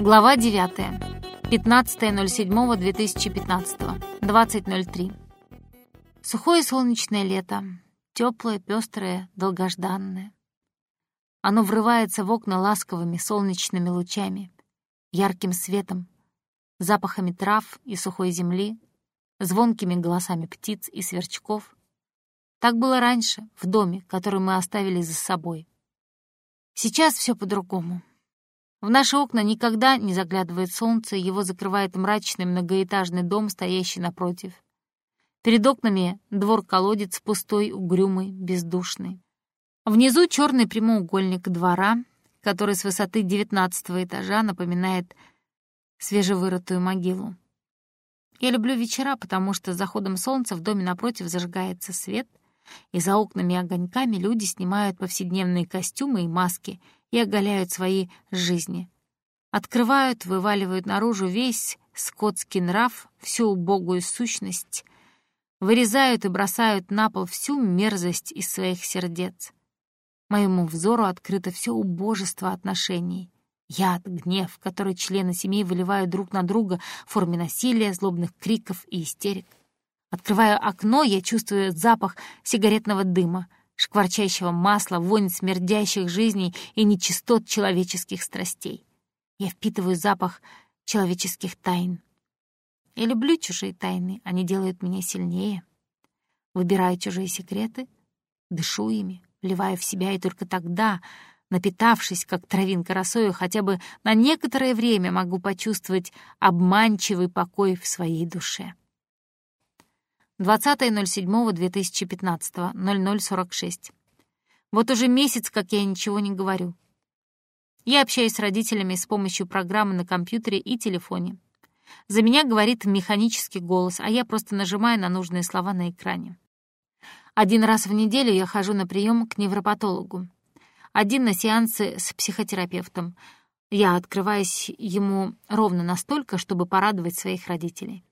Глава 9. 15.07.2015. 20.03. Сухое солнечное лето. Теплое, пестрое, долгожданное. Оно врывается в окна ласковыми солнечными лучами, ярким светом, запахами трав и сухой земли, звонкими голосами птиц и сверчков. Так было раньше, в доме, который мы оставили за собой. Сейчас все по-другому. В наши окна никогда не заглядывает солнце, его закрывает мрачный многоэтажный дом, стоящий напротив. Перед окнами двор-колодец пустой, угрюмый, бездушный. Внизу черный прямоугольник двора, который с высоты девятнадцатого этажа напоминает свежевырытую могилу. Я люблю вечера, потому что с заходом солнца в доме напротив зажигается свет, и за окнами огоньками люди снимают повседневные костюмы и маски — и оголяют свои жизни. Открывают, вываливают наружу весь скотский нрав, всю убогую сущность, вырезают и бросают на пол всю мерзость из своих сердец. Моему взору открыто все убожество отношений. Яд, гнев, который члены семей выливают друг на друга в форме насилия, злобных криков и истерик. Открываю окно, я чувствую запах сигаретного дыма — шкварчащего масла, вонь смердящих жизней и нечистот человеческих страстей. Я впитываю запах человеческих тайн. Я люблю чужие тайны, они делают меня сильнее. Выбираю чужие секреты, дышу ими, вливаю в себя, и только тогда, напитавшись, как травинка росою, хотя бы на некоторое время могу почувствовать обманчивый покой в своей душе. 20.07.2015, 00.46. Вот уже месяц, как я ничего не говорю. Я общаюсь с родителями с помощью программы на компьютере и телефоне. За меня говорит механический голос, а я просто нажимаю на нужные слова на экране. Один раз в неделю я хожу на прием к невропатологу. Один на сеансы с психотерапевтом. Я открываюсь ему ровно настолько, чтобы порадовать своих родителей.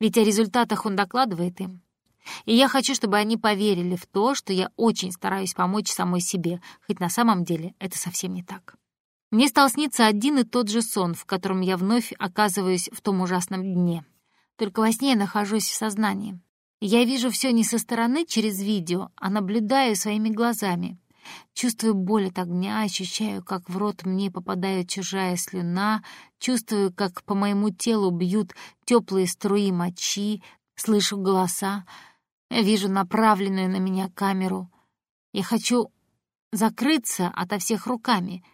Ведь о результатах он докладывает им. И я хочу, чтобы они поверили в то, что я очень стараюсь помочь самой себе, хоть на самом деле это совсем не так. Мне стал сниться один и тот же сон, в котором я вновь оказываюсь в том ужасном дне. Только во сне я нахожусь в сознании. Я вижу все не со стороны через видео, а наблюдаю своими глазами. Чувствую боль от огня, ощущаю, как в рот мне попадает чужая слюна, чувствую, как по моему телу бьют теплые струи мочи, слышу голоса, вижу направленную на меня камеру. Я хочу закрыться ото всех руками,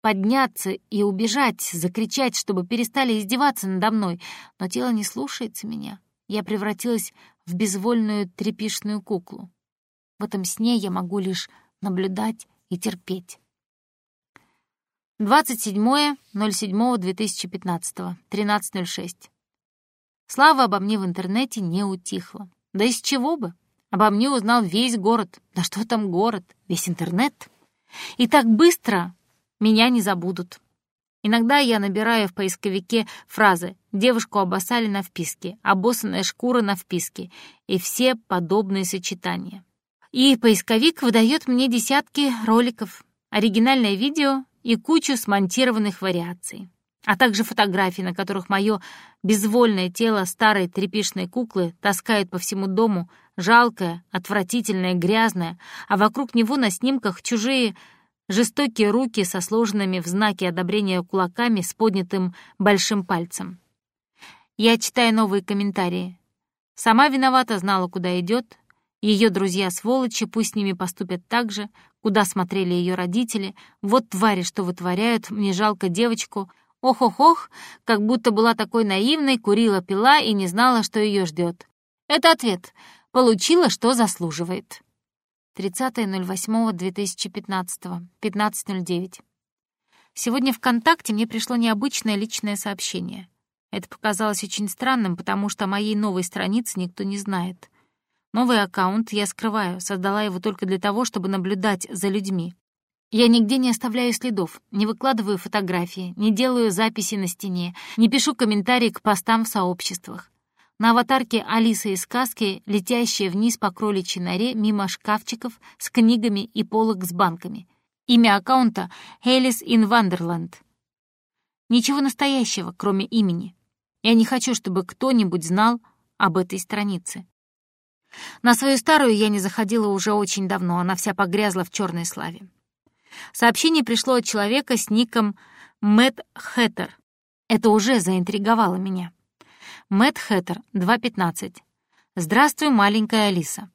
подняться и убежать, закричать, чтобы перестали издеваться надо мной, но тело не слушается меня. Я превратилась в безвольную тряпишную куклу. В этом сне я могу лишь наблюдать и терпеть. 27.07.2015, 13.06. Слава обо мне в интернете не утихла. Да из чего бы? Обо мне узнал весь город. Да что там город? Весь интернет. И так быстро меня не забудут. Иногда я набираю в поисковике фразы «девушку обоссали на вписке», «обоссанная шкура на вписке» и все подобные сочетания и поисковик выдает мне десятки роликов, оригинальное видео и кучу смонтированных вариаций, а также фотографии, на которых мое безвольное тело старой тряпишной куклы таскает по всему дому, жалкое, отвратительное, грязное, а вокруг него на снимках чужие жестокие руки со сложенными в знаке одобрения кулаками с поднятым большим пальцем. Я читаю новые комментарии. Сама виновата, знала, куда идет, ее друзья-сволочи, пусть с ними поступят так же, куда смотрели ее родители. Вот твари, что вытворяют, мне жалко девочку. Ох-ох-ох, как будто была такой наивной, курила, пила и не знала, что ее ждет. Это ответ. Получила, что заслуживает. 30.08.2015, 15.09. Сегодня ВКонтакте мне пришло необычное личное сообщение. Это показалось очень странным, потому что о моей новой странице никто не знает. Новый аккаунт я скрываю, создала его только для того, чтобы наблюдать за людьми. Я нигде не оставляю следов, не выкладываю фотографии, не делаю записи на стене, не пишу комментарии к постам в сообществах. На аватарке Алиса из сказки, летящая вниз по кроличьей норе мимо шкафчиков с книгами и полок с банками. Имя аккаунта — Alice in Wonderland. Ничего настоящего, кроме имени. Я не хочу, чтобы кто-нибудь знал об этой странице. На свою старую я не заходила уже очень давно, она вся погрязла в черной славе. Сообщение пришло от человека с ником Мэтт Хэттер. Это уже заинтриговало меня. Мэтт Хэттер, 2.15. «Здравствуй, маленькая Алиса».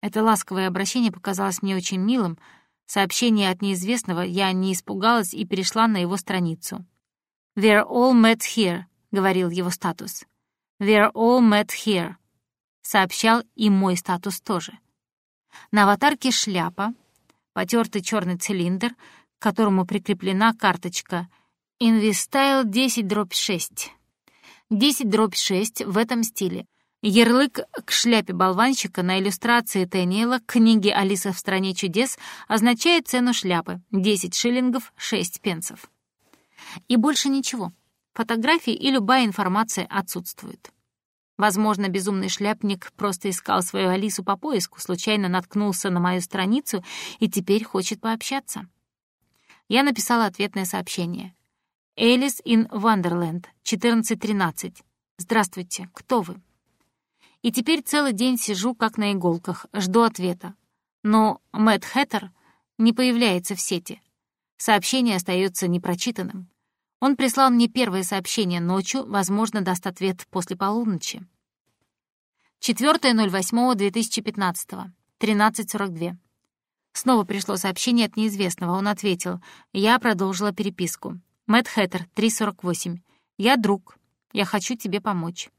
Это ласковое обращение показалось мне очень милым. Сообщение от неизвестного я не испугалась и перешла на его страницу. «We're all met here», — говорил его статус. «We're all met here», — сообщал и мой статус тоже. На аватарке шляпа, потертый черный цилиндр, к которому прикреплена карточка «Investyle 10 дробь 6». 10 дробь 6 в этом стиле. Ярлык к шляпе болванщика на иллюстрации Тэниела книги «Алиса в стране чудес» означает цену шляпы — 10 шиллингов 6 пенсов. И больше ничего. Фотографии и любая информация отсутствуют. Возможно, безумный шляпник просто искал свою Алису по поиску, случайно наткнулся на мою страницу и теперь хочет пообщаться. Я написала ответное сообщение. «Элис ин Вандерленд, 14.13. Здравствуйте, кто вы?» И теперь целый день сижу как на иголках, жду ответа. Но Мэтт Хэттер не появляется в сети. Сообщение остается непрочитанным. Он прислал мне первое сообщение ночью, возможно, даст ответ после полуночи. 4.08.2015, 13.42. Снова пришло сообщение от неизвестного. Он ответил. Я продолжила переписку. Мэтт Хэттер, 3.48. Я друг. Я хочу тебе помочь.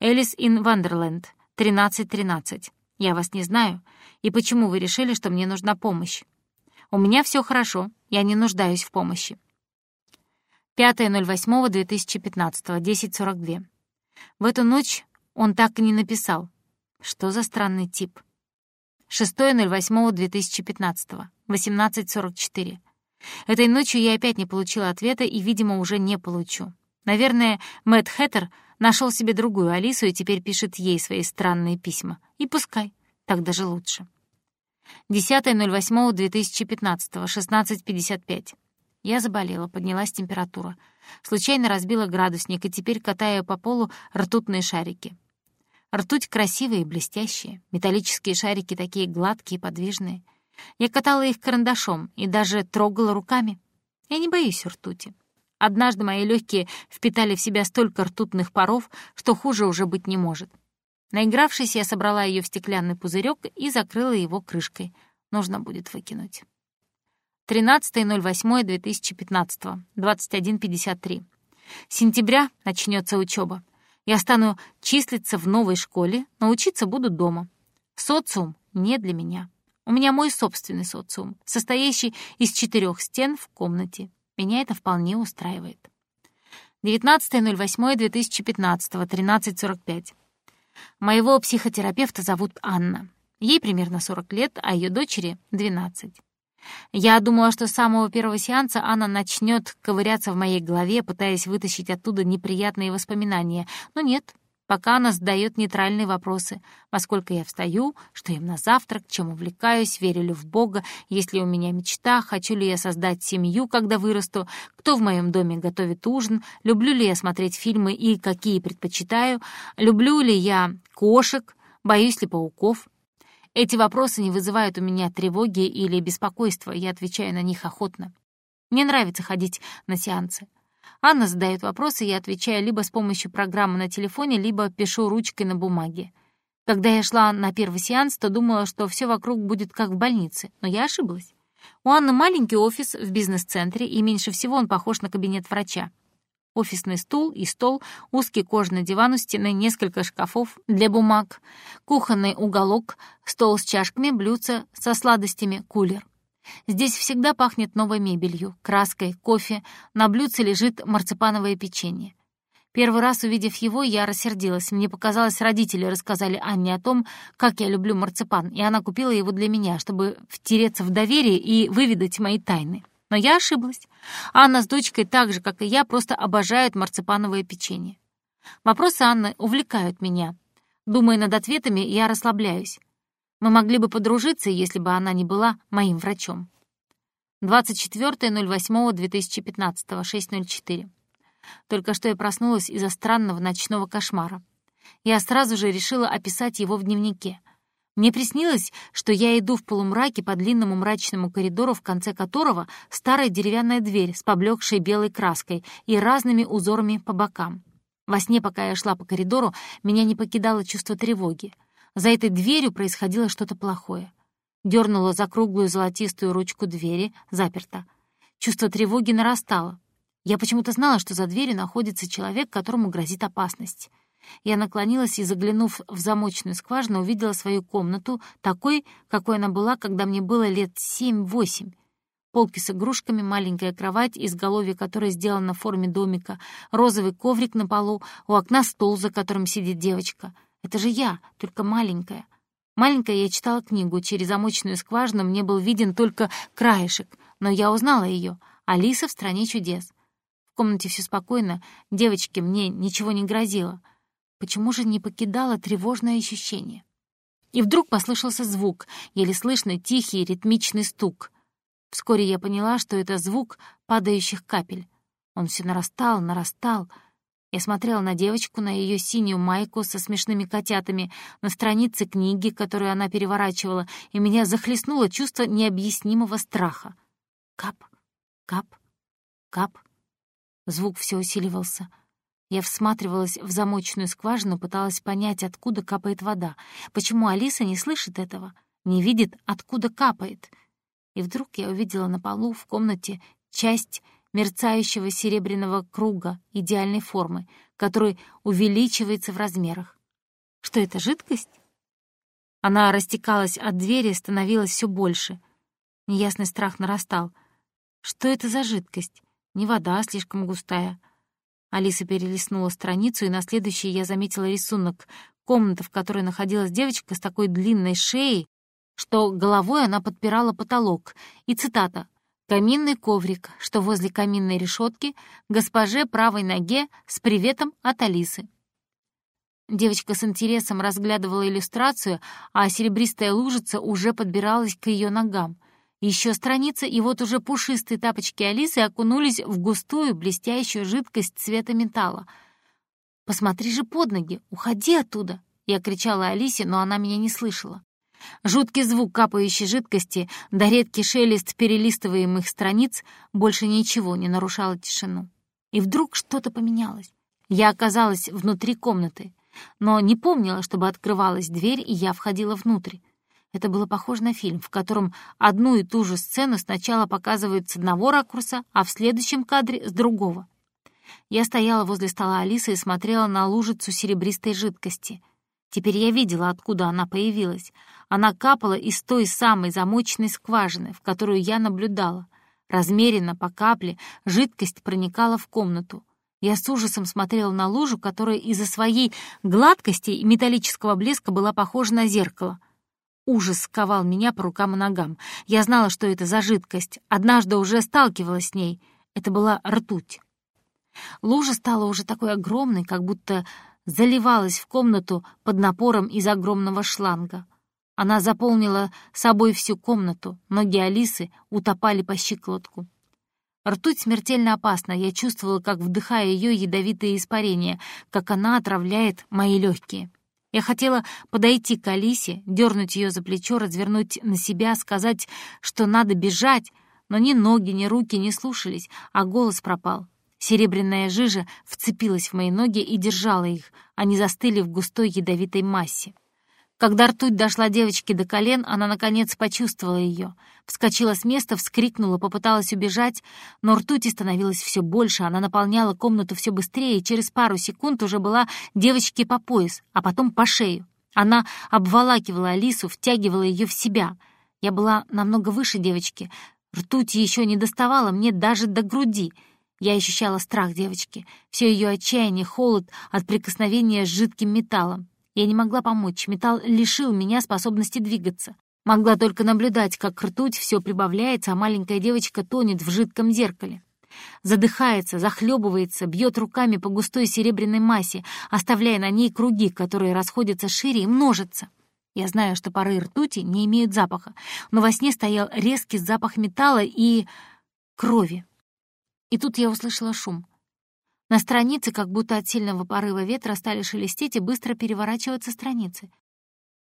Элис ин Вандерленд, 13.13. Я вас не знаю. И почему вы решили, что мне нужна помощь? У меня все хорошо. Я не нуждаюсь в помощи. 5.08.2015, 10.42. В эту ночь он так и не написал. Что за странный тип? 6.08.2015, 18.44. Этой ночью я опять не получила ответа и, видимо, уже не получу. Наверное, Мэтт Хэттер нашел себе другую Алису и теперь пишет ей свои странные письма. И пускай, так даже лучше. 10.08.2015, 16.55. Я заболела, поднялась температура. Случайно разбила градусник и теперь катаю по полу ртутные шарики. Ртуть красивые и блестящие, металлические шарики такие гладкие и подвижные. Я катала их карандашом и даже трогала руками. Я не боюсь ртути. Однажды мои легкие впитали в себя столько ртутных паров, что хуже уже быть не может. Наигравшись, я собрала ее в стеклянный пузырек и закрыла его крышкой. Нужно будет выкинуть. 13.08.2015, 21.53. Сентября начнется учеба. Я стану числиться в новой школе, но учиться буду дома. Социум не для меня. У меня мой собственный социум, состоящий из четырех стен в комнате. Меня это вполне устраивает. 19.08.2015, 13.45. Моего психотерапевта зовут Анна. Ей примерно 40 лет, а ее дочери — 12. Я думала, что с самого первого сеанса Анна начнет ковыряться в моей голове, пытаясь вытащить оттуда неприятные воспоминания. Но нет, пока она задает нейтральные вопросы. Во сколько я встаю, что им на завтрак, чем увлекаюсь, верю ли в Бога, есть ли у меня мечта, хочу ли я создать семью, когда вырасту, кто в моем доме готовит ужин, люблю ли я смотреть фильмы и какие предпочитаю, люблю ли я кошек, боюсь ли пауков. Эти вопросы не вызывают у меня тревоги или беспокойства, я отвечаю на них охотно. Мне нравится ходить на сеансы. Анна задает вопросы, я отвечаю либо с помощью программы на телефоне, либо пишу ручкой на бумаге. Когда я шла на первый сеанс, то думала, что все вокруг будет как в больнице, но я ошиблась. У Анны маленький офис в бизнес-центре, и меньше всего он похож на кабинет врача офисный стул и стол, узкий кожаный диван у стены, несколько шкафов для бумаг, кухонный уголок, стол с чашками, блюдца со сладостями, кулер. Здесь всегда пахнет новой мебелью, краской, кофе, на блюдце лежит марципановое печенье. Первый раз увидев его, я рассердилась. Мне показалось, родители рассказали Анне о том, как я люблю марципан, и она купила его для меня, чтобы втереться в доверие и выведать мои тайны. Но я ошиблась. Анна с дочкой так же, как и я, просто обожают марципановое печенье. Вопросы Анны увлекают меня. Думая над ответами, я расслабляюсь. Мы могли бы подружиться, если бы она не была моим врачом. 24.08.2015, 6.04. Только что я проснулась из-за странного ночного кошмара. Я сразу же решила описать его в дневнике. Мне приснилось, что я иду в полумраке по длинному мрачному коридору, в конце которого старая деревянная дверь с поблекшей белой краской и разными узорами по бокам. Во сне, пока я шла по коридору, меня не покидало чувство тревоги. За этой дверью происходило что-то плохое. Дернула за круглую золотистую ручку двери, заперта. Чувство тревоги нарастало. Я почему-то знала, что за дверью находится человек, которому грозит опасность. Я наклонилась и, заглянув в замочную скважину, увидела свою комнату, такой, какой она была, когда мне было лет семь-восемь. Полки с игрушками, маленькая кровать, изголовье которой сделано в форме домика, розовый коврик на полу, у окна стол, за которым сидит девочка. Это же я, только маленькая. Маленькая я читала книгу, через замочную скважину мне был виден только краешек, но я узнала ее. Алиса в «Стране чудес». В комнате все спокойно, девочке мне ничего не грозило — Почему же не покидало тревожное ощущение? И вдруг послышался звук, еле слышный тихий ритмичный стук. Вскоре я поняла, что это звук падающих капель. Он все нарастал, нарастал. Я смотрела на девочку, на ее синюю майку со смешными котятами, на страницы книги, которую она переворачивала, и меня захлестнуло чувство необъяснимого страха. Кап, кап, кап. Звук все усиливался — я всматривалась в замочную скважину, пыталась понять, откуда капает вода. Почему Алиса не слышит этого, не видит, откуда капает? И вдруг я увидела на полу в комнате часть мерцающего серебряного круга идеальной формы, который увеличивается в размерах. Что это, жидкость? Она растекалась от двери, становилась все больше. Неясный страх нарастал. Что это за жидкость? Не вода, слишком густая. Алиса перелистнула страницу, и на следующей я заметила рисунок. Комната, в которой находилась девочка с такой длинной шеей, что головой она подпирала потолок. И цитата «Каминный коврик, что возле каминной решетки, госпоже правой ноге с приветом от Алисы». Девочка с интересом разглядывала иллюстрацию, а серебристая лужица уже подбиралась к ее ногам. Еще страница, и вот уже пушистые тапочки Алисы окунулись в густую блестящую жидкость цвета металла. «Посмотри же под ноги! Уходи оттуда!» Я кричала Алисе, но она меня не слышала. Жуткий звук капающей жидкости да редкий шелест перелистываемых страниц больше ничего не нарушало тишину. И вдруг что-то поменялось. Я оказалась внутри комнаты, но не помнила, чтобы открывалась дверь, и я входила внутрь. Это было похоже на фильм, в котором одну и ту же сцену сначала показывают с одного ракурса, а в следующем кадре — с другого. Я стояла возле стола Алисы и смотрела на лужицу серебристой жидкости. Теперь я видела, откуда она появилась. Она капала из той самой замочной скважины, в которую я наблюдала. Размеренно, по капле, жидкость проникала в комнату. Я с ужасом смотрела на лужу, которая из-за своей гладкости и металлического блеска была похожа на зеркало. Ужас сковал меня по рукам и ногам. Я знала, что это за жидкость. Однажды уже сталкивалась с ней. Это была ртуть. Лужа стала уже такой огромной, как будто заливалась в комнату под напором из огромного шланга. Она заполнила собой всю комнату. Ноги Алисы утопали по щиколотку. Ртуть смертельно опасна. Я чувствовала, как вдыхая ее ядовитые испарения, как она отравляет мои легкие. Я хотела подойти к Алисе, дернуть ее за плечо, развернуть на себя, сказать, что надо бежать, но ни ноги, ни руки не слушались, а голос пропал. Серебряная жижа вцепилась в мои ноги и держала их, они застыли в густой ядовитой массе. Когда ртуть дошла девочке до колен, она, наконец, почувствовала ее. Вскочила с места, вскрикнула, попыталась убежать, но ртути становилось все больше, она наполняла комнату все быстрее, и через пару секунд уже была девочке по пояс, а потом по шею. Она обволакивала Алису, втягивала ее в себя. Я была намного выше девочки. Ртуть еще не доставала мне даже до груди. Я ощущала страх девочки, все ее отчаяние, холод от прикосновения с жидким металлом. Я не могла помочь, металл лишил меня способности двигаться. Могла только наблюдать, как ртуть все прибавляется, а маленькая девочка тонет в жидком зеркале. Задыхается, захлебывается, бьет руками по густой серебряной массе, оставляя на ней круги, которые расходятся шире и множатся. Я знаю, что пары ртути не имеют запаха, но во сне стоял резкий запах металла и... крови. И тут я услышала шум. На странице, как будто от сильного порыва ветра, стали шелестеть и быстро переворачиваться страницы.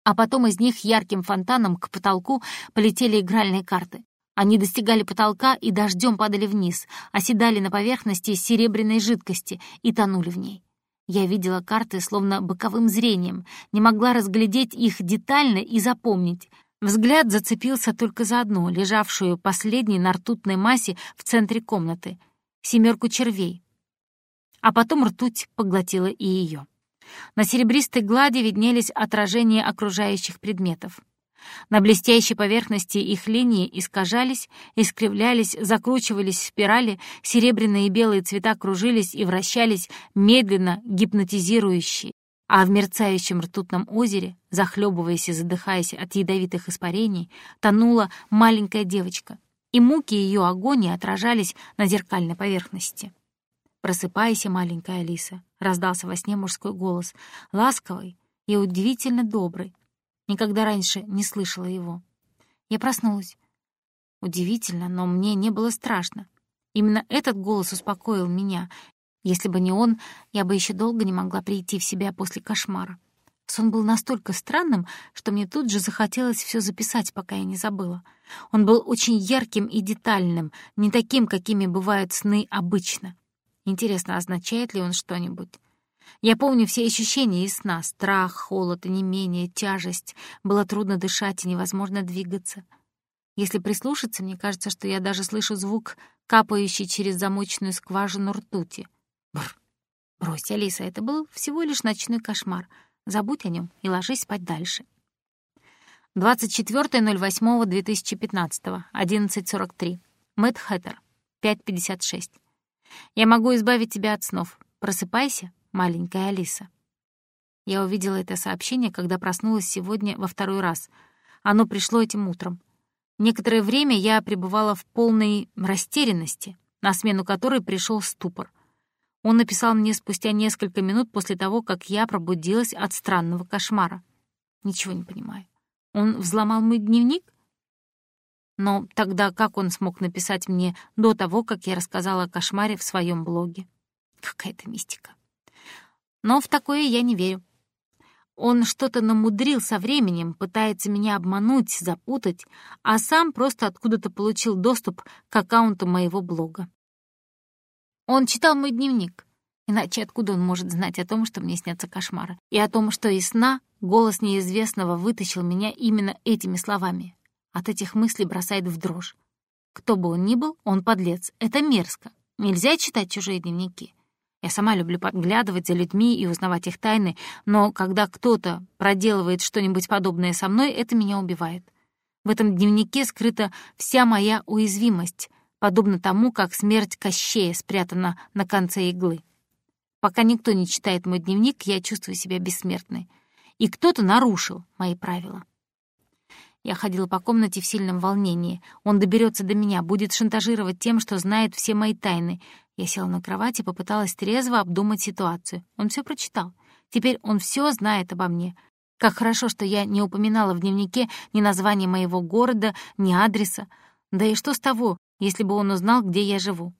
А потом из них ярким фонтаном к потолку полетели игральные карты. Они достигали потолка и дождем падали вниз, оседали на поверхности серебряной жидкости и тонули в ней. Я видела карты словно боковым зрением, не могла разглядеть их детально и запомнить. Взгляд зацепился только за одну, лежавшую последней на ртутной массе в центре комнаты — семерку червей. А потом ртуть поглотила и ее. На серебристой глади виднелись отражения окружающих предметов. На блестящей поверхности их линии искажались, искривлялись, закручивались в спирали, серебряные и белые цвета кружились и вращались, медленно, гипнотизирующие. А в мерцающем ртутном озере, захлебываясь и задыхаясь от ядовитых испарений, тонула маленькая девочка, и муки ее агонии отражались на зеркальной поверхности. «Просыпайся, маленькая Алиса», — раздался во сне мужской голос, ласковый и удивительно добрый, Никогда раньше не слышала его. Я проснулась. Удивительно, но мне не было страшно. Именно этот голос успокоил меня. Если бы не он, я бы еще долго не могла прийти в себя после кошмара. Сон был настолько странным, что мне тут же захотелось все записать, пока я не забыла. Он был очень ярким и детальным, не таким, какими бывают сны обычно. Интересно, означает ли он что-нибудь? Я помню все ощущения из сна — страх, холод, онемение, тяжесть. Было трудно дышать и невозможно двигаться. Если прислушаться, мне кажется, что я даже слышу звук, капающий через замочную скважину ртути. Бррр. Брось, Алиса, это был всего лишь ночной кошмар. Забудь о нем и ложись спать дальше. 24.08.2015, 11.43. Мэтт Хэттер, 5.56. Я могу избавить тебя от снов. Просыпайся, маленькая Алиса. Я увидела это сообщение, когда проснулась сегодня во второй раз. Оно пришло этим утром. Некоторое время я пребывала в полной растерянности, на смену которой пришел ступор. Он написал мне спустя несколько минут после того, как я пробудилась от странного кошмара. Ничего не понимаю. Он взломал мой дневник? Но тогда как он смог написать мне до того, как я рассказала о кошмаре в своем блоге? Какая-то мистика. Но в такое я не верю. Он что-то намудрил со временем, пытается меня обмануть, запутать, а сам просто откуда-то получил доступ к аккаунту моего блога. Он читал мой дневник, иначе откуда он может знать о том, что мне снятся кошмары, и о том, что из сна голос неизвестного вытащил меня именно этими словами. От этих мыслей бросает в дрожь. Кто бы он ни был, он подлец. Это мерзко. Нельзя читать чужие дневники. Я сама люблю подглядывать за людьми и узнавать их тайны, но когда кто-то проделывает что-нибудь подобное со мной, это меня убивает. В этом дневнике скрыта вся моя уязвимость, подобно тому, как смерть Кощея спрятана на конце иглы. Пока никто не читает мой дневник, я чувствую себя бессмертной. И кто-то нарушил мои правила. Я ходила по комнате в сильном волнении. Он доберется до меня, будет шантажировать тем, что знает все мои тайны. Я села на кровать и попыталась трезво обдумать ситуацию. Он все прочитал. Теперь он все знает обо мне. Как хорошо, что я не упоминала в дневнике ни названия моего города, ни адреса. Да и что с того, если бы он узнал, где я живу?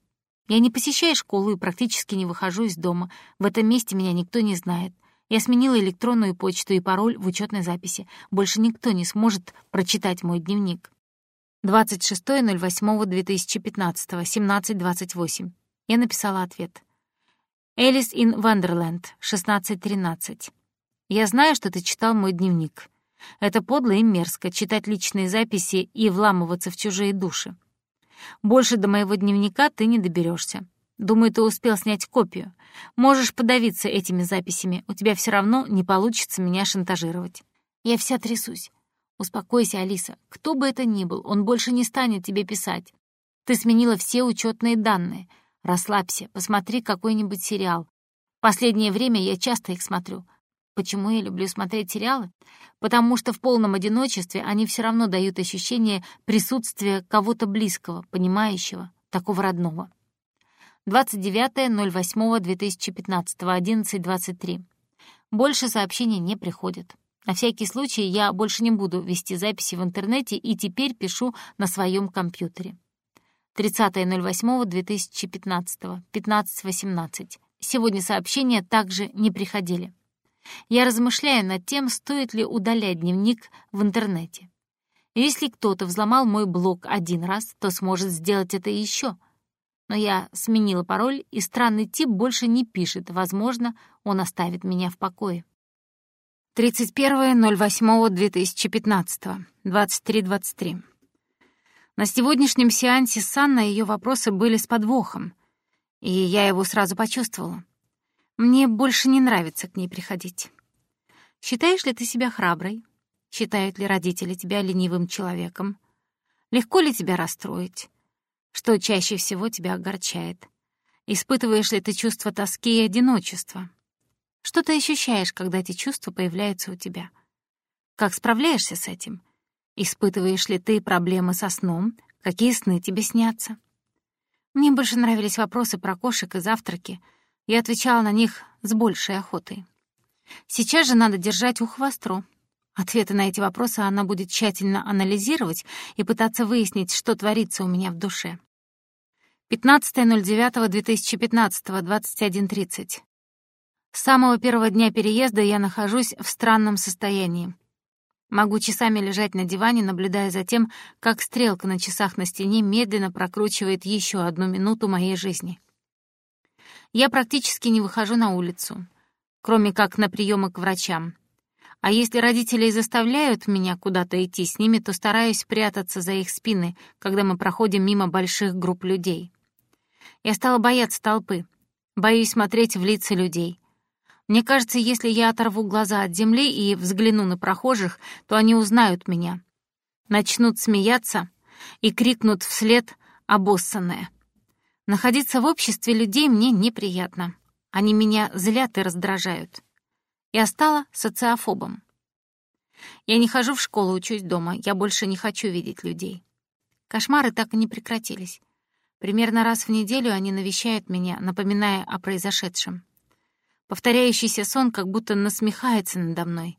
Я не посещаю школу и практически не выхожу из дома. В этом месте меня никто не знает. Я сменила электронную почту и пароль в учетной записи. Больше никто не сможет прочитать мой дневник. 26.08.2015, 17.28. Я написала ответ. «Элис ин Вандерленд, 16.13. Я знаю, что ты читал мой дневник. Это подло и мерзко — читать личные записи и вламываться в чужие души. Больше до моего дневника ты не доберешься. Думаю, ты успел снять копию. Можешь подавиться этими записями, у тебя все равно не получится меня шантажировать. Я вся трясусь. Успокойся, Алиса. Кто бы это ни был, он больше не станет тебе писать. Ты сменила все учетные данные. Расслабься, посмотри какой-нибудь сериал. Последнее время я часто их смотрю. Почему я люблю смотреть сериалы? Потому что в полном одиночестве они все равно дают ощущение присутствия кого-то близкого, понимающего, такого родного. 29.08.2015, 11.23. Больше сообщений не приходит. На всякий случай я больше не буду вести записи в интернете и теперь пишу на своем компьютере. 30.08.2015, 15.18. Сегодня сообщения также не приходили. Я размышляю над тем, стоит ли удалять дневник в интернете. Если кто-то взломал мой блог один раз, то сможет сделать это еще. Но я сменила пароль, и странный тип больше не пишет. Возможно, он оставит меня в покое. 31.08.2015, 23.23. На сегодняшнем сеансе с Анной ее вопросы были с подвохом, и я его сразу почувствовала. Мне больше не нравится к ней приходить. Считаешь ли ты себя храброй? Считают ли родители тебя ленивым человеком? Легко ли тебя расстроить? Что чаще всего тебя огорчает? Испытываешь ли ты чувство тоски и одиночества? Что ты ощущаешь, когда эти чувства появляются у тебя? Как справляешься с этим? Испытываешь ли ты проблемы со сном? Какие сны тебе снятся? Мне больше нравились вопросы про кошек и завтраки — я отвечала на них с большей охотой. Сейчас же надо держать ухо востро. Ответы на эти вопросы она будет тщательно анализировать и пытаться выяснить, что творится у меня в душе. 15.09.2015, 21.30. С самого первого дня переезда я нахожусь в странном состоянии. Могу часами лежать на диване, наблюдая за тем, как стрелка на часах на стене медленно прокручивает еще одну минуту моей жизни я практически не выхожу на улицу, кроме как на приемы к врачам. А если родители заставляют меня куда-то идти с ними, то стараюсь прятаться за их спины, когда мы проходим мимо больших групп людей. Я стала бояться толпы, боюсь смотреть в лица людей. Мне кажется, если я оторву глаза от земли и взгляну на прохожих, то они узнают меня. Начнут смеяться и крикнут вслед «обоссанная». Находиться в обществе людей мне неприятно. Они меня злят и раздражают. Я стала социофобом. Я не хожу в школу, учусь дома. Я больше не хочу видеть людей. Кошмары так и не прекратились. Примерно раз в неделю они навещают меня, напоминая о произошедшем. Повторяющийся сон как будто насмехается надо мной.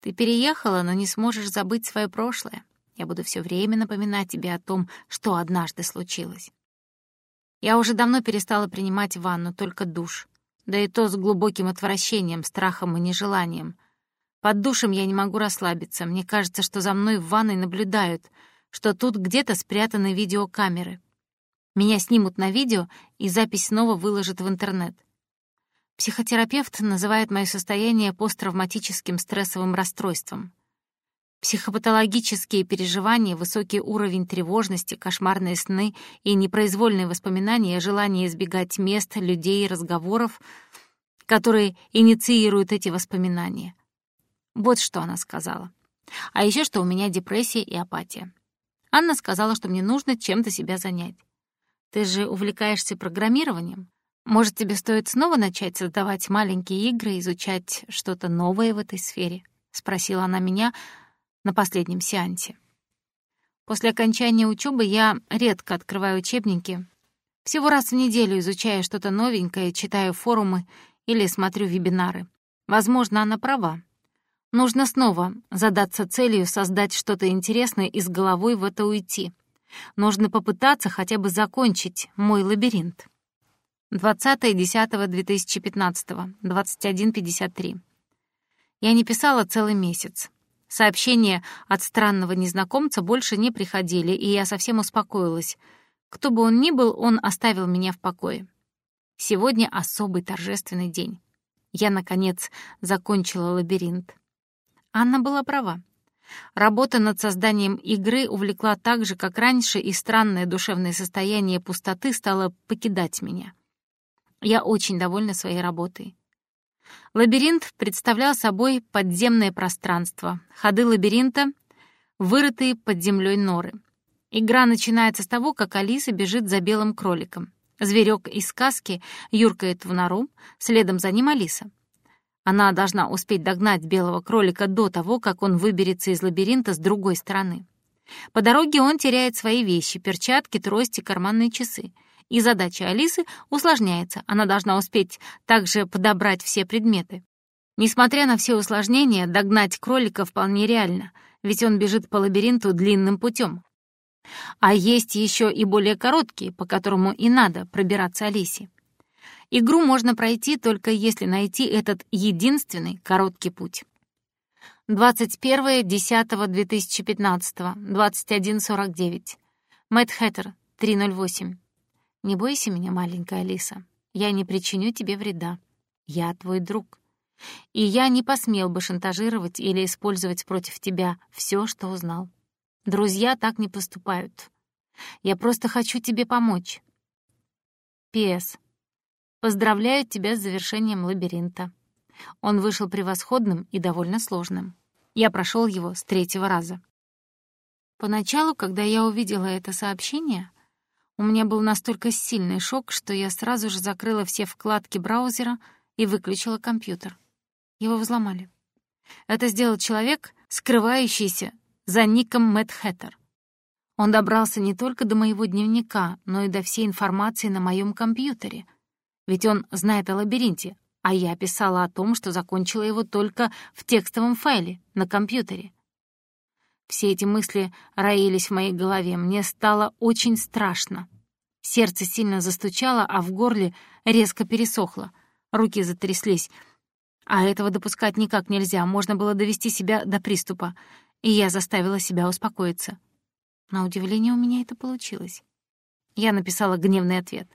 Ты переехала, но не сможешь забыть свое прошлое. Я буду все время напоминать тебе о том, что однажды случилось. Я уже давно перестала принимать ванну, только душ. Да и то с глубоким отвращением, страхом и нежеланием. Под душем я не могу расслабиться. Мне кажется, что за мной в ванной наблюдают, что тут где-то спрятаны видеокамеры. Меня снимут на видео, и запись снова выложат в интернет. Психотерапевт называет мое состояние посттравматическим стрессовым расстройством. Психопатологические переживания, высокий уровень тревожности, кошмарные сны и непроизвольные воспоминания, желание избегать мест, людей и разговоров, которые инициируют эти воспоминания. Вот что она сказала. А еще что у меня депрессия и апатия. Анна сказала, что мне нужно чем-то себя занять. Ты же увлекаешься программированием. Может, тебе стоит снова начать создавать маленькие игры, изучать что-то новое в этой сфере? Спросила она меня, на последнем сеансе. После окончания учебы я редко открываю учебники. Всего раз в неделю изучаю что-то новенькое, читаю форумы или смотрю вебинары. Возможно, она права. Нужно снова задаться целью создать что-то интересное и с головой в это уйти. Нужно попытаться хотя бы закончить мой лабиринт. 20.10.2015, 21.53. Я не писала целый месяц. Сообщения от странного незнакомца больше не приходили, и я совсем успокоилась. Кто бы он ни был, он оставил меня в покое. Сегодня особый торжественный день. Я, наконец, закончила лабиринт. Анна была права. Работа над созданием игры увлекла так же, как раньше, и странное душевное состояние пустоты стало покидать меня. Я очень довольна своей работой. Лабиринт представлял собой подземное пространство, ходы лабиринта, вырытые под землей норы. Игра начинается с того, как Алиса бежит за белым кроликом. Зверек из сказки юркает в нору, следом за ним Алиса. Она должна успеть догнать белого кролика до того, как он выберется из лабиринта с другой стороны. По дороге он теряет свои вещи — перчатки, трости, карманные часы. И задача Алисы усложняется. Она должна успеть также подобрать все предметы. Несмотря на все усложнения, догнать кролика вполне реально, ведь он бежит по лабиринту длинным путем. А есть еще и более короткие, по которому и надо пробираться Алисе. Игру можно пройти только если найти этот единственный короткий путь. 21.10.2015, 21.49. Мэтт Хэттер, 308. «Не бойся меня, маленькая Алиса. Я не причиню тебе вреда. Я твой друг. И я не посмел бы шантажировать или использовать против тебя все, что узнал. Друзья так не поступают. Я просто хочу тебе помочь. П.С. Поздравляю тебя с завершением лабиринта. Он вышел превосходным и довольно сложным. Я прошел его с третьего раза. Поначалу, когда я увидела это сообщение, у меня был настолько сильный шок, что я сразу же закрыла все вкладки браузера и выключила компьютер. Его взломали. Это сделал человек, скрывающийся за ником Мэтт Хэттер. Он добрался не только до моего дневника, но и до всей информации на моем компьютере. Ведь он знает о лабиринте, а я писала о том, что закончила его только в текстовом файле на компьютере. Все эти мысли роились в моей голове. Мне стало очень страшно. Сердце сильно застучало, а в горле резко пересохло. Руки затряслись. А этого допускать никак нельзя. Можно было довести себя до приступа и я заставила себя успокоиться. На удивление у меня это получилось. Я написала гневный ответ.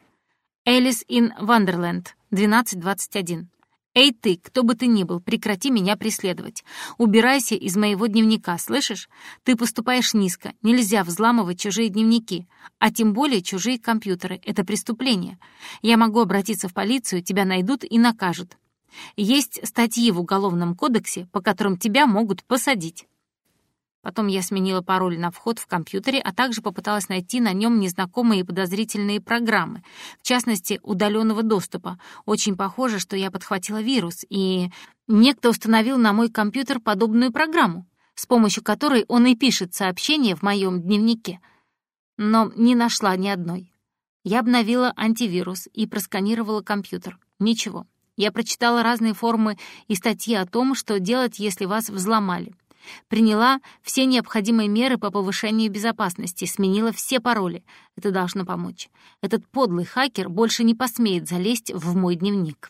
«Элис ин Вандерленд, 12.21. Эй ты, кто бы ты ни был, прекрати меня преследовать. Убирайся из моего дневника, слышишь? Ты поступаешь низко, нельзя взламывать чужие дневники, а тем более чужие компьютеры. Это преступление. Я могу обратиться в полицию, тебя найдут и накажут. Есть статьи в Уголовном кодексе, по которым тебя могут посадить. Потом я сменила пароль на вход в компьютере, а также попыталась найти на нем незнакомые и подозрительные программы, в частности, удаленного доступа. Очень похоже, что я подхватила вирус, и некто установил на мой компьютер подобную программу, с помощью которой он и пишет сообщения в моем дневнике. Но не нашла ни одной. Я обновила антивирус и просканировала компьютер. Ничего. Я прочитала разные формы и статьи о том, что делать, если вас взломали. Приняла все необходимые меры по повышению безопасности, сменила все пароли. Это должно помочь. Этот подлый хакер больше не посмеет залезть в мой дневник.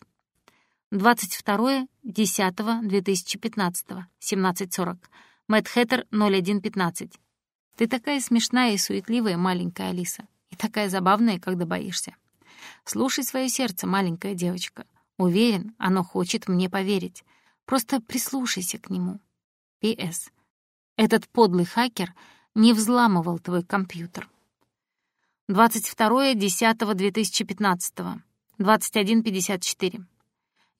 22.10.2015, 17.40. Мэтт Хэттер, 01.15. Ты такая смешная и суетливая, маленькая Алиса. И такая забавная, когда боишься. Слушай свое сердце, маленькая девочка. Уверен, оно хочет мне поверить. Просто прислушайся к нему. П.С. Этот подлый хакер не взламывал твой компьютер. 22.10.2015. 21.54.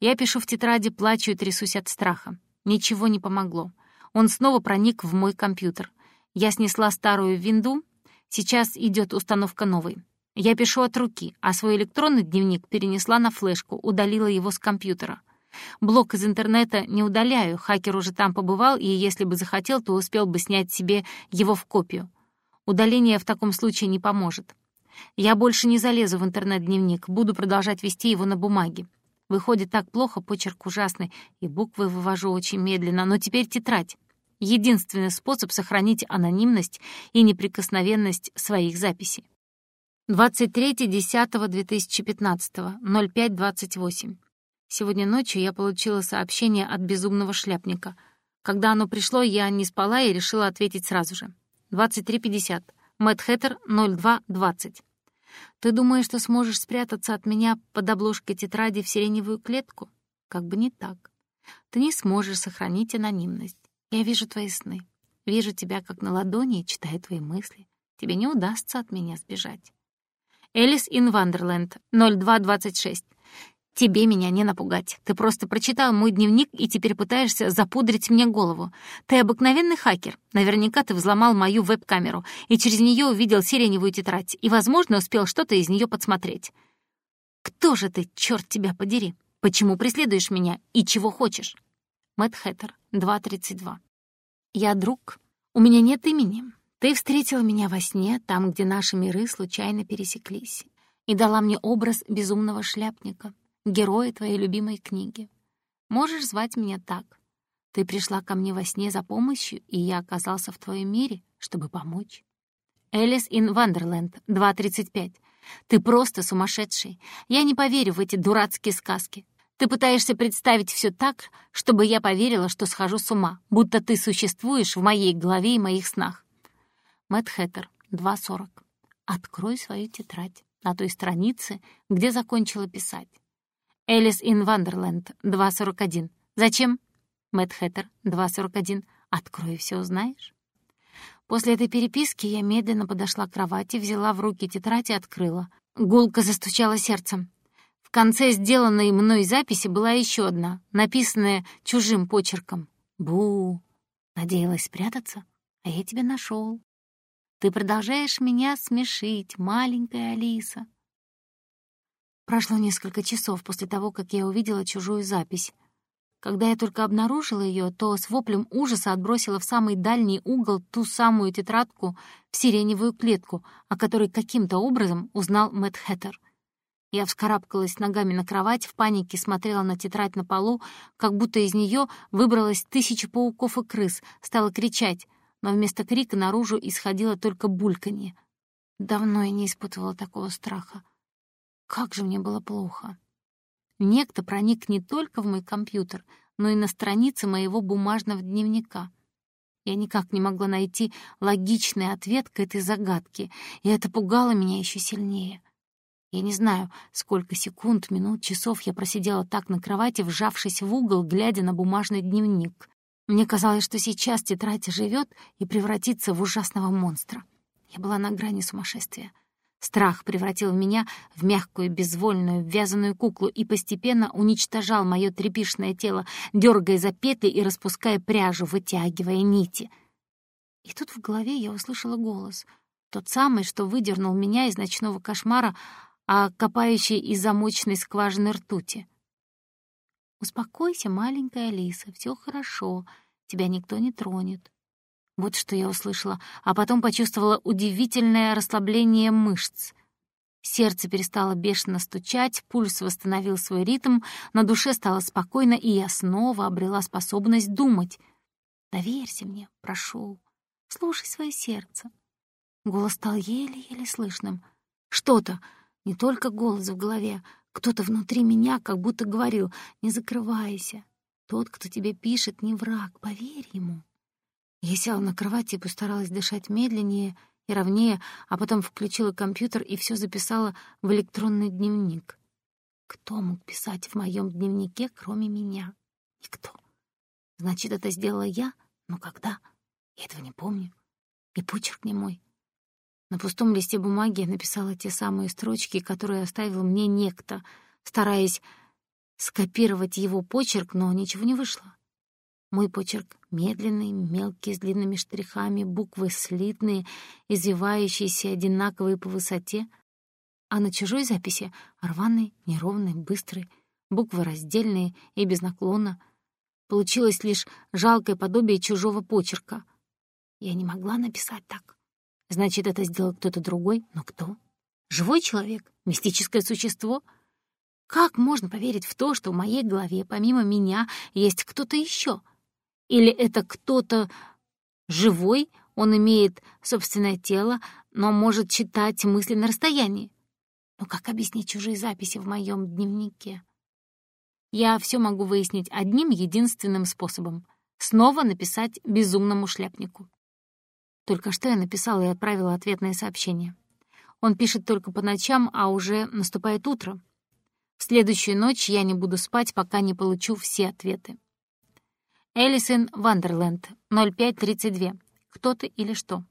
Я пишу в тетради, плачу и трясусь от страха. Ничего не помогло. Он снова проник в мой компьютер. Я снесла старую винду, сейчас идет установка новой. Я пишу от руки, а свой электронный дневник перенесла на флешку, удалила его с компьютера. Блок из интернета не удаляю, хакер уже там побывал, и если бы захотел, то успел бы снять себе его в копию. Удаление в таком случае не поможет. Я больше не залезу в интернет-дневник, буду продолжать вести его на бумаге. Выходит так плохо, почерк ужасный, и буквы вывожу очень медленно, но теперь тетрадь. Единственный способ сохранить анонимность и неприкосновенность своих записей. 23.10.2015, 05.28. Сегодня ночью я получила сообщение от безумного шляпника. Когда оно пришло, я не спала и решила ответить сразу же. 23.50. Мэтт Хэттер, 02.20. Ты думаешь, что сможешь спрятаться от меня под обложкой тетради в сиреневую клетку? Как бы не так. Ты не сможешь сохранить анонимность. Я вижу твои сны. Вижу тебя как на ладони и читаю твои мысли. Тебе не удастся от меня сбежать. Элис ин Вандерленд, 0226. Тебе меня не напугать. Ты просто прочитал мой дневник и теперь пытаешься запудрить мне голову. Ты обыкновенный хакер. Наверняка ты взломал мою веб-камеру и через нее увидел сиреневую тетрадь и, возможно, успел что-то из нее подсмотреть. Кто же ты, черт тебя подери? Почему преследуешь меня и чего хочешь? Мэтт Хэттер, 2.32. Я друг. У меня нет имени. Ты встретил меня во сне, там, где наши миры случайно пересеклись. и дала мне образ безумного шляпника, героя твоей любимой книги. Можешь звать меня так. Ты пришла ко мне во сне за помощью, и я оказался в твоем мире, чтобы помочь. Элис ин Вандерленд, 2.35. Ты просто сумасшедший. Я не поверю в эти дурацкие сказки. Ты пытаешься представить все так, чтобы я поверила, что схожу с ума, будто ты существуешь в моей голове и моих снах. Мэтт Хэттер, 2.40. Открой свою тетрадь на той странице, где закончила писать. Элис ин Вандерленд, 2.41. Зачем? Мэтт Хэттер, 2.41. Открой все узнаешь. После этой переписки я медленно подошла к кровати, взяла в руки тетрадь и открыла. Гулко застучала сердцем. В конце сделанной мной записи была еще одна, написанная чужим почерком. «Бу! Надеялась спрятаться, а я тебя нашел. Ты продолжаешь меня смешить, маленькая Алиса». Прошло несколько часов после того, как я увидела чужую запись. Когда я только обнаружила ее, то с воплем ужаса отбросила в самый дальний угол ту самую тетрадку в сиреневую клетку, о которой каким-то образом узнал Мэтт Хэттер — я вскарабкалась ногами на кровать, в панике смотрела на тетрадь на полу, как будто из нее выбралось тысяча пауков и крыс, стала кричать, но вместо крика наружу исходило только бульканье. Давно я не испытывала такого страха. Как же мне было плохо. Некто проник не только в мой компьютер, но и на страницы моего бумажного дневника. Я никак не могла найти логичный ответ к этой загадке, и это пугало меня еще сильнее — я не знаю, сколько секунд, минут, часов я просидела так на кровати, вжавшись в угол, глядя на бумажный дневник. Мне казалось, что сейчас тетрадь живет и превратится в ужасного монстра. Я была на грани сумасшествия. Страх превратил меня в мягкую, безвольную, вязаную куклу и постепенно уничтожал мое трепишное тело, дергая за петли и распуская пряжу, вытягивая нити. И тут в голове я услышала голос, тот самый, что выдернул меня из ночного кошмара, а копающей из замочной скважины ртути. «Успокойся, маленькая Алиса, все хорошо, тебя никто не тронет». Вот что я услышала, а потом почувствовала удивительное расслабление мышц. Сердце перестало бешено стучать, пульс восстановил свой ритм, на душе стало спокойно, и я снова обрела способность думать. «Доверься мне, прошу, слушай свое сердце». Голос стал еле-еле слышным. Что-то, не только голос в голове, кто-то внутри меня как будто говорил «Не закрывайся». Тот, кто тебе пишет, не враг, поверь ему. Я села на кровати и постаралась дышать медленнее и ровнее, а потом включила компьютер и все записала в электронный дневник. Кто мог писать в моем дневнике, кроме меня? Никто. Значит, это сделала я? Но когда? Я этого не помню. И почерк не мой. На пустом листе бумаги написала те самые строчки, которые оставил мне некто, стараясь скопировать его почерк, но ничего не вышло. Мой почерк медленный, мелкий, с длинными штрихами, буквы слитные, извивающиеся, одинаковые по высоте, а на чужой записи рваный, неровный, быстрый, буквы раздельные и без наклона. Получилось лишь жалкое подобие чужого почерка. Я не могла написать так. Значит, это сделал кто-то другой. Но кто? Живой человек? Мистическое существо? Как можно поверить в то, что в моей голове, помимо меня, есть кто-то еще? Или это кто-то живой, он имеет собственное тело, но может читать мысли на расстоянии? Но как объяснить чужие записи в моем дневнике? Я все могу выяснить одним единственным способом — снова написать безумному шляпнику. Только что я написала и отправила ответное сообщение. Он пишет только по ночам, а уже наступает утро. В следующую ночь я не буду спать, пока не получу все ответы. Элисон Вандерленд, 0532. Кто ты или что?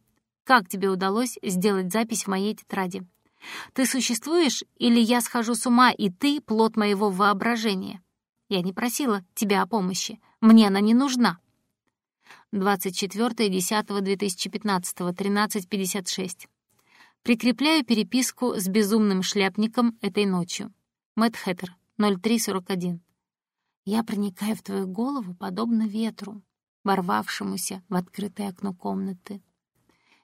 Как тебе удалось сделать запись в моей тетради? Ты существуешь или я схожу с ума, и ты — плод моего воображения? Я не просила тебя о помощи. Мне она не нужна. 24.10.2015, 13.56. Прикрепляю переписку с безумным шляпником этой ночью. Мэтт Хэттер, 03.41. Я проникаю в твою голову, подобно ветру, ворвавшемуся в открытое окно комнаты.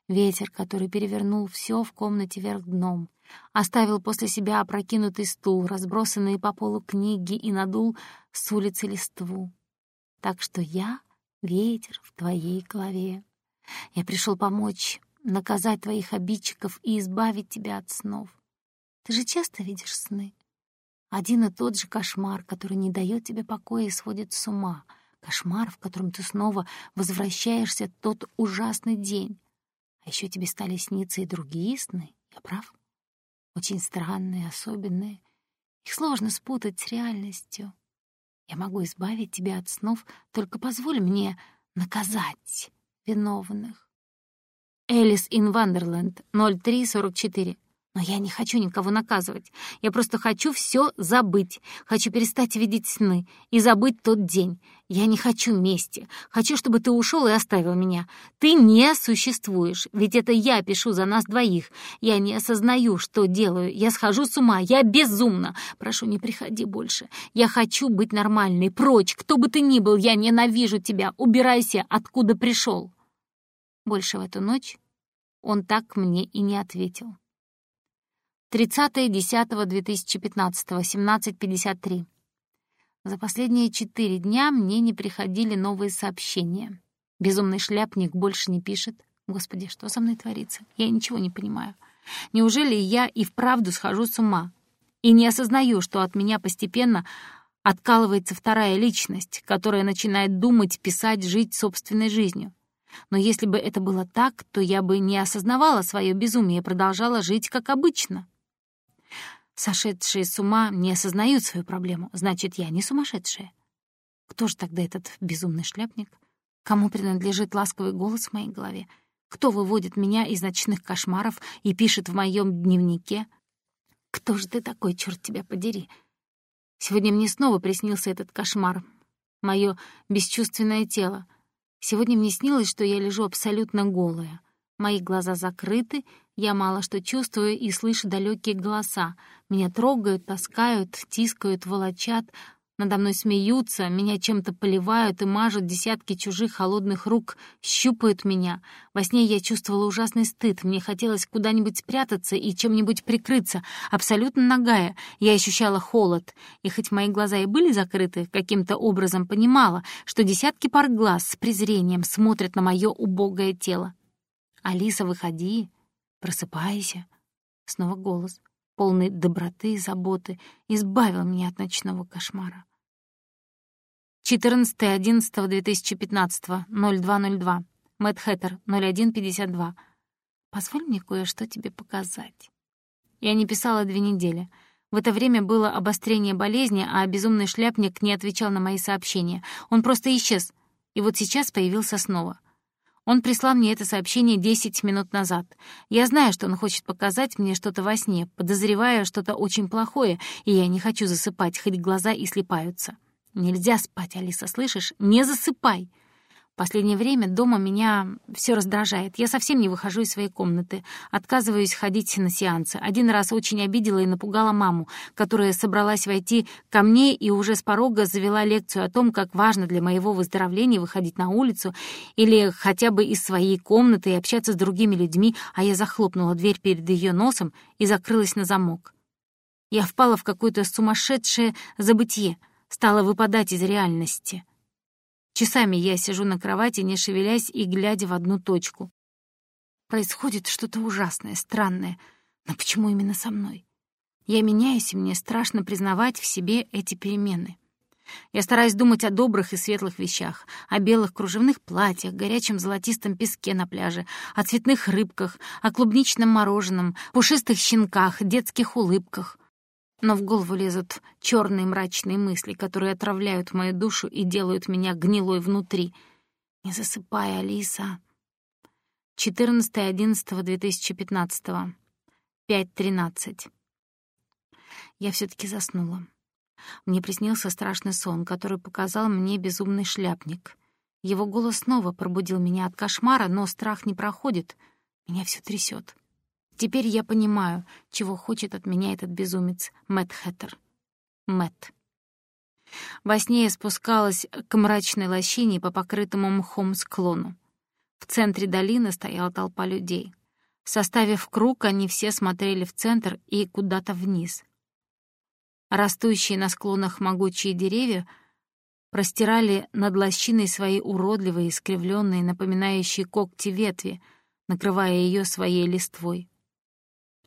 Ветер, который перевернул все в комнате вверх дном, оставил после себя опрокинутый стул, разбросанные по полу книги и надул с улицы листву. Так что я — ветер в твоей голове. Я пришел помочь наказать твоих обидчиков и избавить тебя от снов. Ты же часто видишь сны? Один и тот же кошмар, который не дает тебе покоя и сводит с ума. Кошмар, в котором ты снова возвращаешься тот ужасный день. А еще тебе стали сниться и другие сны, я прав? Очень странные, особенные. Их сложно спутать с реальностью. Я могу избавить тебя от снов, только позволь мне наказать виновных. Элис ин Вандерленд, 0344. Но я не хочу никого наказывать. Я просто хочу все забыть. Хочу перестать видеть сны и забыть тот день. Я не хочу мести. Хочу, чтобы ты ушел и оставил меня. Ты не существуешь, ведь это я пишу за нас двоих. Я не осознаю, что делаю. Я схожу с ума. Я безумна. Прошу, не приходи больше. Я хочу быть нормальной. Прочь, кто бы ты ни был, я ненавижу тебя. Убирайся, откуда пришел. Больше в эту ночь он так мне и не ответил. 30.10.2015, 17.53. За последние четыре дня мне не приходили новые сообщения. Безумный шляпник больше не пишет. Господи, что со мной творится? Я ничего не понимаю. Неужели я и вправду схожу с ума? И не осознаю, что от меня постепенно откалывается вторая личность, которая начинает думать, писать, жить собственной жизнью. Но если бы это было так, то я бы не осознавала свое безумие и продолжала жить как обычно. Сошедшие с ума не осознают свою проблему, значит, я не сумасшедшая. Кто же тогда этот безумный шляпник? Кому принадлежит ласковый голос в моей голове? Кто выводит меня из ночных кошмаров и пишет в моем дневнике? Кто же ты такой, черт тебя подери? Сегодня мне снова приснился этот кошмар. Мое бесчувственное тело. Сегодня мне снилось, что я лежу абсолютно голая. Мои глаза закрыты, я мало что чувствую и слышу далекие голоса. Меня трогают, таскают, тискают, волочат. Надо мной смеются, меня чем-то поливают и мажут десятки чужих холодных рук, щупают меня. Во сне я чувствовала ужасный стыд, мне хотелось куда-нибудь спрятаться и чем-нибудь прикрыться. Абсолютно нагая, я ощущала холод. И хоть мои глаза и были закрыты, каким-то образом понимала, что десятки пар глаз с презрением смотрят на мое убогое тело. «Алиса, выходи, просыпайся». Снова голос, полный доброты и заботы, избавил меня от ночного кошмара. 14.11.2015, 02.02. Мэтт Хэттер, 01.52. Позволь мне кое-что тебе показать. Я не писала две недели. В это время было обострение болезни, а безумный шляпник не отвечал на мои сообщения. Он просто исчез, и вот сейчас появился снова. Он прислал мне это сообщение 10 минут назад. Я знаю, что он хочет показать мне что-то во сне, подозревая что-то очень плохое, и я не хочу засыпать, хоть глаза и слепаются. Нельзя спать, Алиса, слышишь? Не засыпай! Последнее время дома меня все раздражает. Я совсем не выхожу из своей комнаты. Отказываюсь ходить на сеансы. Один раз очень обидела и напугала маму, которая собралась войти ко мне и уже с порога завела лекцию о том, как важно для моего выздоровления выходить на улицу или хотя бы из своей комнаты и общаться с другими людьми, а я захлопнула дверь перед ее носом и закрылась на замок. Я впала в какое-то сумасшедшее забытье, стала выпадать из реальности. Часами я сижу на кровати, не шевелясь и глядя в одну точку. Происходит что-то ужасное, странное. Но почему именно со мной? Я меняюсь, и мне страшно признавать в себе эти перемены. Я стараюсь думать о добрых и светлых вещах, о белых кружевных платьях, горячем золотистом песке на пляже, о цветных рыбках, о клубничном мороженом, пушистых щенках, детских улыбках но в голову лезут черные мрачные мысли, которые отравляют мою душу и делают меня гнилой внутри. Не засыпай, Алиса. 14.11.2015. 5.13. Я все таки заснула. Мне приснился страшный сон, который показал мне безумный шляпник. Его голос снова пробудил меня от кошмара, но страх не проходит. Меня все трясет. Теперь я понимаю, чего хочет от меня этот безумец Мэтт Хэттер. Мэтт. Во сне я спускалась к мрачной лощине по покрытому мхом склону. В центре долины стояла толпа людей. Составив круг, они все смотрели в центр и куда-то вниз. Растущие на склонах могучие деревья простирали над лощиной свои уродливые, искривленные, напоминающие когти ветви, накрывая ее своей листвой.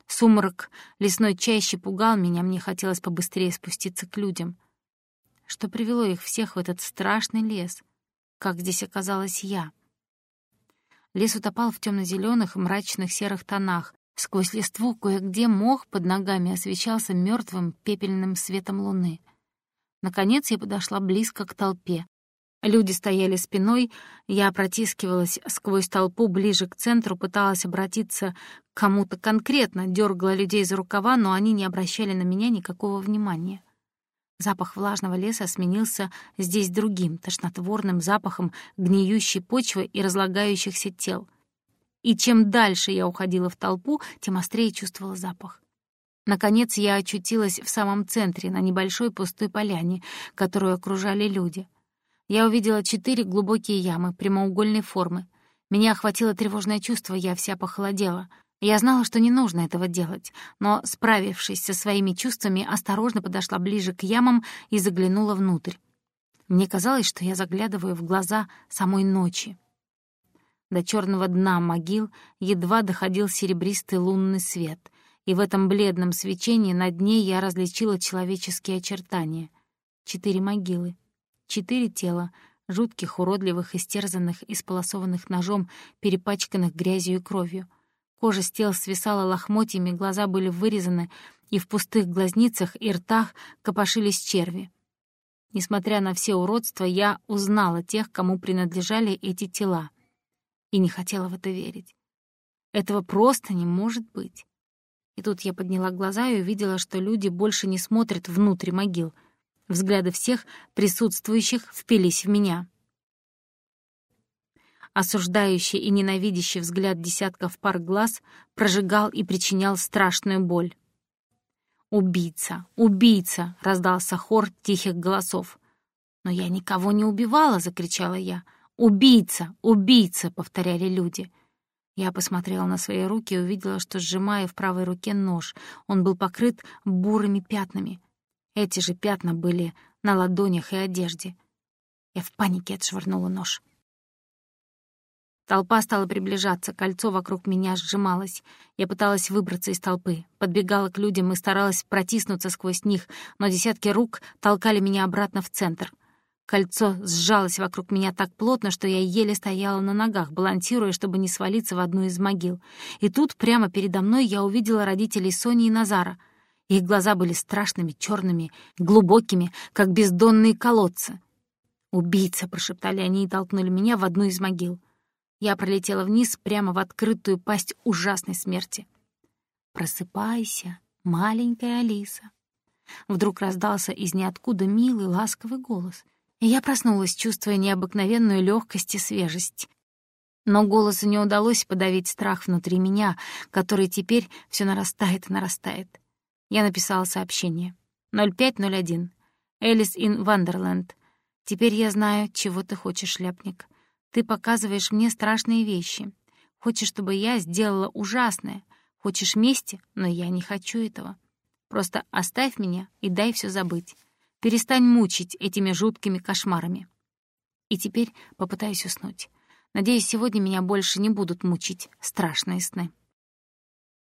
Сумрак лесной чаще пугал меня, мне хотелось побыстрее спуститься к людям. Что привело их всех в этот страшный лес? Как здесь оказалась я? Лес утопал в темно-зеленых мрачных серых тонах. Сквозь листву кое-где мох под ногами освещался мертвым пепельным светом луны. Наконец я подошла близко к толпе. Люди стояли спиной, я протискивалась сквозь толпу ближе к центру, пыталась обратиться к кому-то конкретно, дергала людей за рукава, но они не обращали на меня никакого внимания. Запах влажного леса сменился здесь другим, тошнотворным запахом гниющей почвы и разлагающихся тел. И чем дальше я уходила в толпу, тем острее чувствовала запах. Наконец я очутилась в самом центре, на небольшой пустой поляне, которую окружали люди. Я увидела четыре глубокие ямы прямоугольной формы. Меня охватило тревожное чувство, я вся похолодела — я знала, что не нужно этого делать, но, справившись со своими чувствами, осторожно подошла ближе к ямам и заглянула внутрь. Мне казалось, что я заглядываю в глаза самой ночи. До черного дна могил едва доходил серебристый лунный свет, и в этом бледном свечении на дне я различила человеческие очертания. Четыре могилы, четыре тела, жутких, уродливых, истерзанных, исполосованных ножом, перепачканных грязью и кровью — Кожа с тел свисала лохмотьями, глаза были вырезаны, и в пустых глазницах и ртах копошились черви. Несмотря на все уродства, я узнала тех, кому принадлежали эти тела. И не хотела в это верить. Этого просто не может быть. И тут я подняла глаза и увидела, что люди больше не смотрят внутрь могил. Взгляды всех присутствующих впились в меня. Осуждающий и ненавидящий взгляд десятков пар глаз прожигал и причинял страшную боль. «Убийца! Убийца!» — раздался хор тихих голосов. «Но я никого не убивала!» — закричала я. «Убийца! Убийца!» — повторяли люди. Я посмотрела на свои руки и увидела, что сжимаю в правой руке нож. Он был покрыт бурыми пятнами. Эти же пятна были на ладонях и одежде. Я в панике отшвырнула нож. Толпа стала приближаться, кольцо вокруг меня сжималось. Я пыталась выбраться из толпы, подбегала к людям и старалась протиснуться сквозь них, но десятки рук толкали меня обратно в центр. Кольцо сжалось вокруг меня так плотно, что я еле стояла на ногах, балансируя, чтобы не свалиться в одну из могил. И тут, прямо передо мной, я увидела родителей Сони и Назара. Их глаза были страшными, черными, глубокими, как бездонные колодцы. «Убийца!» — прошептали они и толкнули меня в одну из могил. Я пролетела вниз прямо в открытую пасть ужасной смерти. «Просыпайся, маленькая Алиса!» Вдруг раздался из ниоткуда милый, ласковый голос, и я проснулась, чувствуя необыкновенную легкость и свежесть. Но голосу не удалось подавить страх внутри меня, который теперь все нарастает и нарастает. Я написала сообщение. 0501. Элис ин Вандерленд. Теперь я знаю, чего ты хочешь, шляпник. Ты показываешь мне страшные вещи. Хочешь, чтобы я сделала ужасное. Хочешь мести, но я не хочу этого. Просто оставь меня и дай все забыть. Перестань мучить этими жуткими кошмарами. И теперь попытаюсь уснуть. Надеюсь, сегодня меня больше не будут мучить страшные сны.